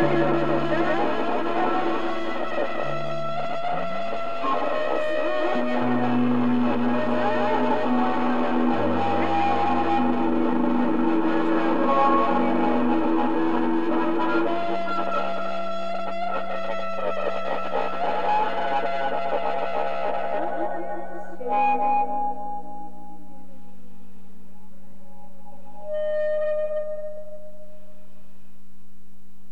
Música